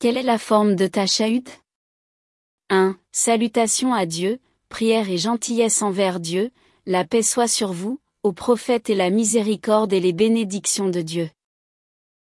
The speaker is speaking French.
Quelle est la forme de ta chahute? 1. Salutation à Dieu, prière et gentillesse envers Dieu, la paix soit sur vous, aux prophètes et la miséricorde et les bénédictions de Dieu.